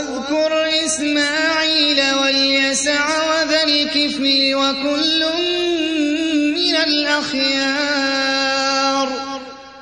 واذكر إسماعيل واليسع وذا الكفل وكل من الأخيار.